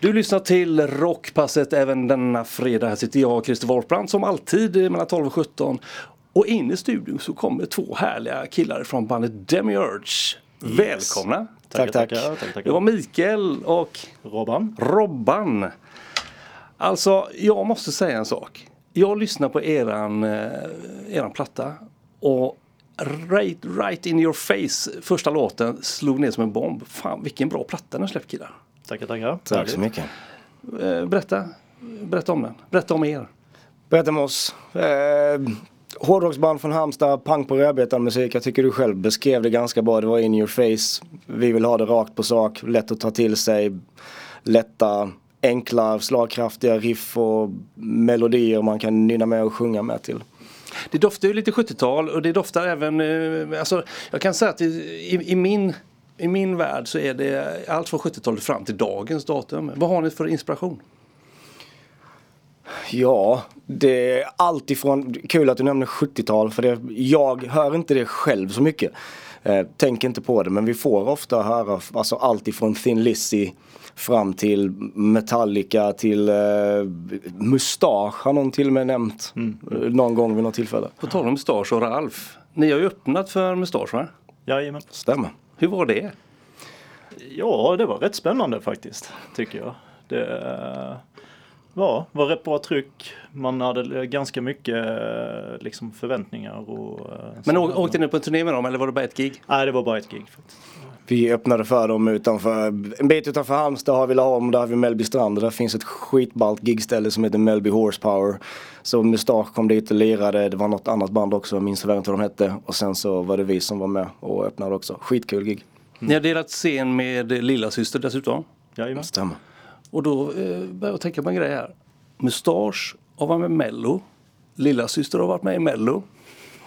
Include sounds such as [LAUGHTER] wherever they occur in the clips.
Du lyssnar till Rockpasset även denna fredag. Här sitter jag, Christer Wolfbrand, som alltid mellan 12 och 17. Och in i studion så kommer två härliga killar från bandet Demiurge. Välkomna! Tack, tack. tackar, tack. Det var Mikael och Robban. Robban. Alltså, jag måste säga en sak. Jag lyssnar på eran, eh, eran platta och right, right in your face, första låten slog ner som en bomb. Fan vilken bra platta ni har släppt killar. Tackar, tackar. Tack så mycket. Eh, berätta, berätta om den. Berätta om er. Berätta med oss. Eh, hårdrocksband från Halmstad, pang på rödbetarmusik. Jag tycker du själv beskrev det ganska bra. Det var in your face. Vi vill ha det rakt på sak, lätt att ta till sig. Lätta, enkla, slagkraftiga riff och melodier man kan nynna med och sjunga med till. Det doftar ju lite 70-tal och det doftar även, eh, alltså jag kan säga att i, i min i min värld så är det allt från 70-talet fram till dagens datum. Vad har ni för inspiration? Ja, det är allt ifrån, kul att du nämner 70-tal för det, jag hör inte det själv så mycket. Eh, tänker inte på det men vi får ofta höra alltså allt ifrån Thin Lizzy fram till Metallica till eh, Mustasch har någon till och med nämnt eh, någon gång vid något tillfälle. På tal om Mustasch och Ralf. Ni har ju öppnat för Mustasch va? Jajamän. Stämmer. Hur var det? Ja, det var rätt spännande faktiskt, tycker jag. Det eh, var, var rätt bra tryck. Man hade ganska mycket eh, liksom, förväntningar. Och, eh, Men åkte ni på en turné med dem eller var det bara ett gig? Nej, det var bara ett gig faktiskt. Vi öppnade för dem utanför, en bit utanför Halmstad har vi Laholm, där har vi Mellby strand. Där finns ett skitballt gigställe som heter Mellby Horsepower. Så Mustasch kom dit och lirade, det var något annat band också, jag minns tyvärr inte vad de hette. Och sen så var det vi som var med och öppnade också. Skitkul gig. Ni har delat scen med lilla syster dessutom. Jajamän. Stämmer. Och då eh, börjar jag tänka på en grej här. Mustasch har varit med i Mello. Lilla syster har varit med i Mello.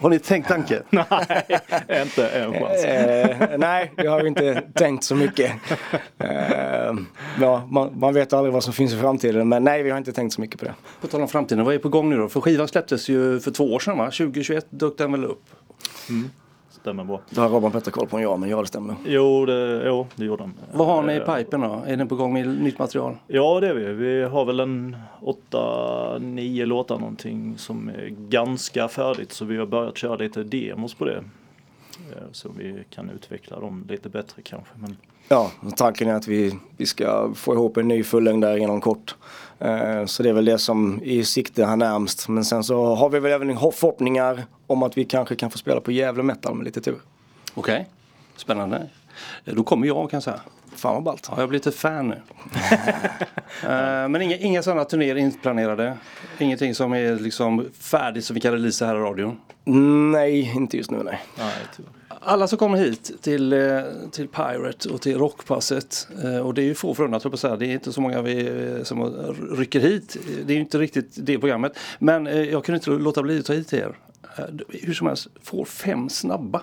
Har ni tänkt tanken? [LAUGHS] Nej, inte en chans. Eh, nej, det har inte tänkt så mycket. Eh, ja, man, man vet aldrig vad som finns i framtiden men nej, vi har inte tänkt så mycket på det. På tal om framtiden, vad är på gång nu då? För skivan släpptes ju för två år sedan va? 2021 dök den väl upp? Stämmer bra. Det har Robban bättre koll på än jag, men ja det stämmer. Jo, det, jo, det gjorde den. Vad har ni i Eh, pipen då? Är ni på gång med nytt material? Ja, det är vi. Vi har väl en åtta, nio låtar någonting som är ganska färdigt. Så vi har börjat köra lite demos på det. Eh, Så vi kan utveckla dem lite bättre kanske. Men Ja, tanken är att vi, vi ska få ihop en ny fullängdare inom kort. Eh, så det är väl det som är i sikte här närmst. Men sen så har vi väl även förhoppningar om att vi kanske kan få spela på Gävle Metal med lite tur. Okej, spännande. Eh, Då kommer jag kan jag säga. Fan vad ballt. Ja, jag har blivit ett fan nu. Eh, Men inga, inga sådana turnéer inplanerade? Ingenting som är liksom färdigt som vi kan releasa här i radion? Nej, inte just nu nej. nej. Alla som kommer hit till, eh, till Pirate och till Rockpasset och det är ju få förunnat på säga. Det är inte så många vi, eh, som rycker hit. Det är ju inte riktigt det programmet. Men eh, jag kunde inte låta bli att ta hit er. Eh, Hur som helst, får fem snabba.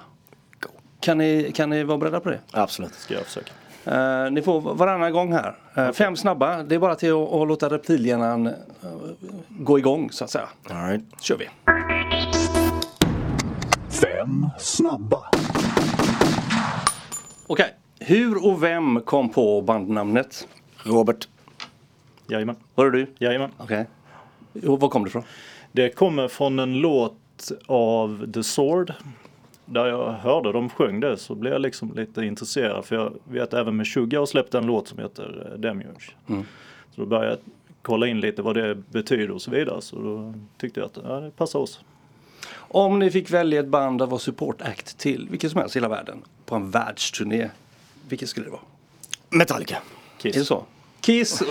Kan ni, kan ni vara beredda på det? Absolut. ska jag försöka. Eh, ni får varannan gång här. Eh, Fem snabba, det är bara till att, att låta reptilhjärnan eh, gå igång så att säga. All right. kör vi. Fem snabba. Okej, hur och vem kom på bandnamnet? Robert. Jajamän. Var det du? Jajamän. Okej. Och var kom det ifrån? Det kommer från en låt av The Sword. Där jag hörde de sjöng det så blev jag liksom lite intresserad. För jag vet även med Sugar har släppt en låt som heter eh, Demiurge. Så då började jag kolla in lite vad det betyder och så vidare. Så då tyckte jag att ja, det passar oss. Om ni fick välja ett band att vara support act till, vilket som helst i hela världen, på en världsturné, vilket skulle det vara? Metallica. Kiss. Är det så? Kiss!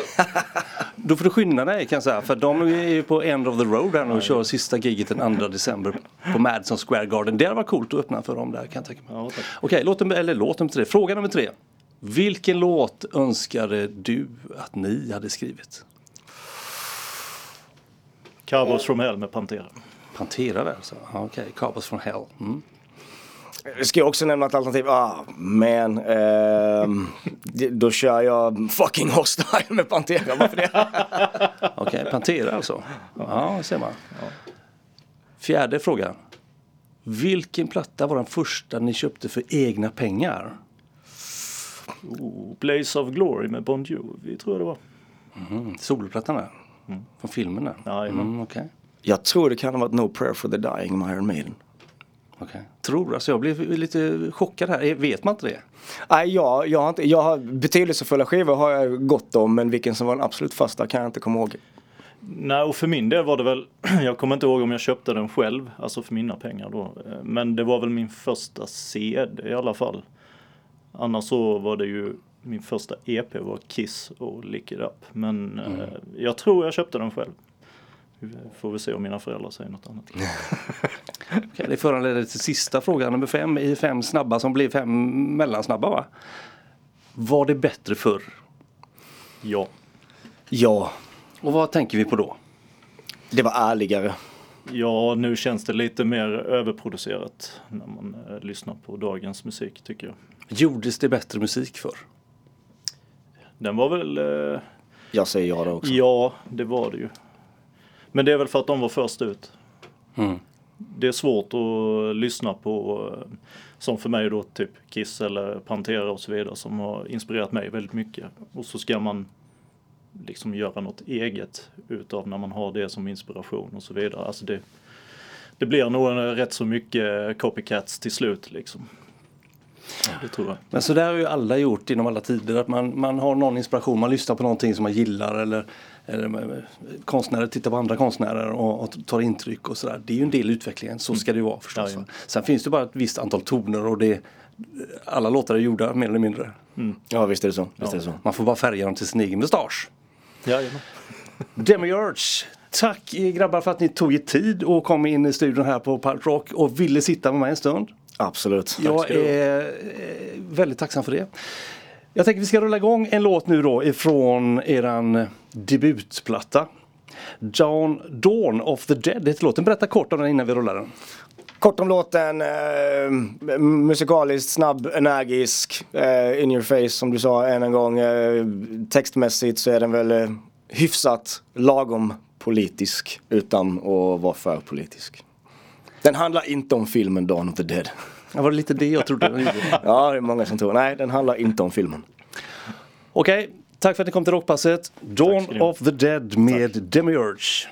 Då får du skynda dig kan jag säga, för de är ju på end of the road här nu och kör sista giget den 2 december på Madison Square Garden. Det hade varit coolt att öppna för dem där kan jag tänka mig. Ja. Okej, låt nummer, eller låt nummer tre. Fråga nummer tre. Vilken låt önskade du att ni hade skrivit? Cowboys from Hell med Pantera. Pantera där alltså? Okej, Cowboys from Hell. Mm. Ska jag också nämna ett alternativ? Ah, man. det- då kör jag fucking hostile med Pantera. Varför det? [LAUGHS] Okej, Pantera alltså. Ja, ser man. Fjärde frågan. Vilken platta var den första ni köpte för egna pengar? Oh, Blaze of Glory med Bon Jovi tror jag det var. Mm, soloplattan där. Från filmen där. Jajamän. Mm, okej. Jag tror det kan ha varit No Prayer for the Dying med Iron Maiden. Okej. Tror, alltså jag blev lite chockad här. Vet man inte det? Nej, jag, jag, har inte, jag har betydelsefulla skivor har jag gått om men vilken som var den absolut första kan jag inte komma ihåg. Nej, och för min del var det väl, [CLEARS THROAT] jag kommer inte ihåg om jag köpte den själv, alltså för mina pengar då. Eh, Men det var väl min första CD i alla fall. Annars så var det ju, min första EP var Kiss och Lick It Up. Men eh, jag tror jag köpte den själv. Vi Får vi se om mina föräldrar säger något annat. [LAUGHS] Okej, det föranleder till sista frågan, nummer fem i fem snabba som blev fem mellansnabba va? Var det bättre förr? Ja. Ja, Och vad tänker vi på då? det var ärligare. Ja, nu känns det lite mer överproducerat när man eh, lyssnar på dagens musik tycker jag. Gjordes det bättre musik förr? Den var väl eh, Jag säger ja då också. Ja, det var det ju. Men det är väl för att de var först ut. Mm. Det är svårt att lyssna på, eh, som för mig då, typ Kiss eller Pantera och så vidare som har inspirerat mig väldigt mycket. Och så ska man liksom göra något eget utav när man har det som inspiration och så vidare. Alltså det, det blir nog rätt så mycket copycats till slut liksom. Det tror jag. Men så där har ju alla gjort inom alla tider. Att man, man har någon inspiration, man lyssnar på någonting som man gillar eller, eller konstnärer tittar på andra konstnärer och, och tar intryck och sådär. Det är ju en del i utvecklingen, så ska det ju vara förstås. Ja, ja. Sen finns det bara ett visst antal toner och det, alla låtar är gjorda mer eller mindre. Ja visst är det så. Visst är det så. Man får bara färga dem till sin egen mustasch. Jajamän. Demiurge, tack eh, grabbar för att ni tog er tid och kom in i studion här på Pulp Rock och ville sitta med mig en stund. Absolut. Jag är eh, väldigt tacksam för det. Jag tänker vi ska rulla igång en låt nu då ifrån eran debutplatta. Dawn, Dawn of the Dead heter låten. Berätta kort om den innan vi rullar den. Kort om låten, eh, musikaliskt, snabb, energisk, eh, in your face som du sa än en gång. Eh, textmässigt så är den väl eh, hyfsat lagom politisk utan att vara för politisk. Den handlar inte om filmen Dawn of the Dead. Det var lite det jag trodde den [LAUGHS] gjorde. Ja, det är många som tror. Nej, den handlar inte om filmen. Okej, tack för att ni kom till Rockpasset. Dawn of the Dead med Demiurge.